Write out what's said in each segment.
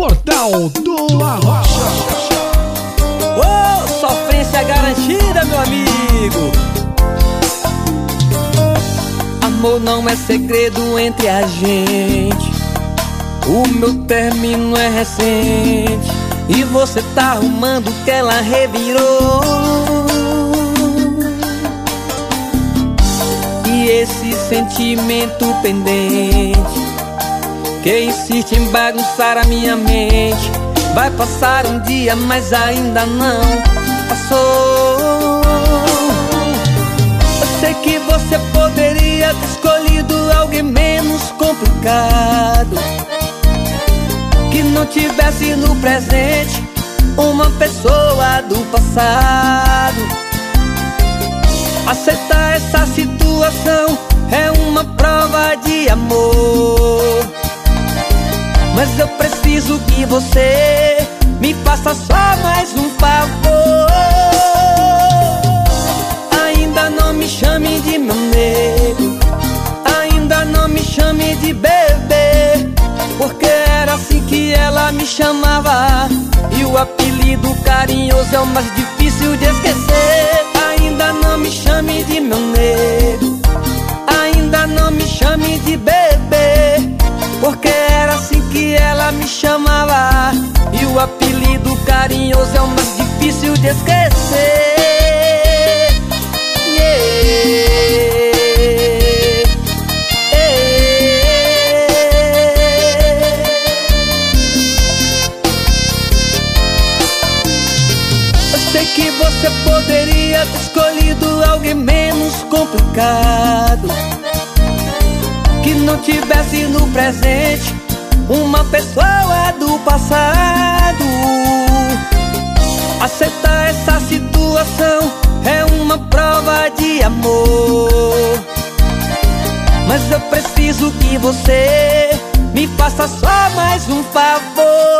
Portal do Arrocha. Oh, sofrência garantida, meu amigo. Amor não é segredo entre a gente. O meu término é recente. E você tá arrumando que ela revirou. E esse sentimento pendente que insiste em bagunçar a minha mente. Vai passar um dia, mas ainda não passou. Eu sei que você poderia ter escolhido alguém menos complicado. Que não tivesse no presente uma pessoa do passado. Aceitar essa situação é uma prova de amor. Mas eu preciso que você me faça só mais um favor. Ainda não me chame de meu nego, ainda não me chame de bebê, porque era assim que ela me chamava. E o apelido carinhoso é o mais difícil de esquecer. Que você poderia ter escolhido alguém menos complicado que não tivesse no presente uma pessoa do passado. Aceitar essa situação é uma prova de amor. Mas eu preciso que você me faça só mais um favor.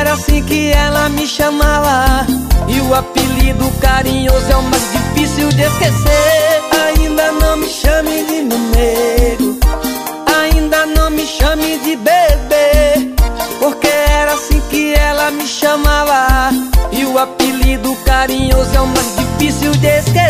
Era assim que ela me chamava. E o apelido carinhoso é o mais difícil de esquecer. Ainda não me chame de mineiro Ainda não me chame de bebê. Porque era assim que ela me chamava. E o apelido carinhoso é o mais difícil de esquecer.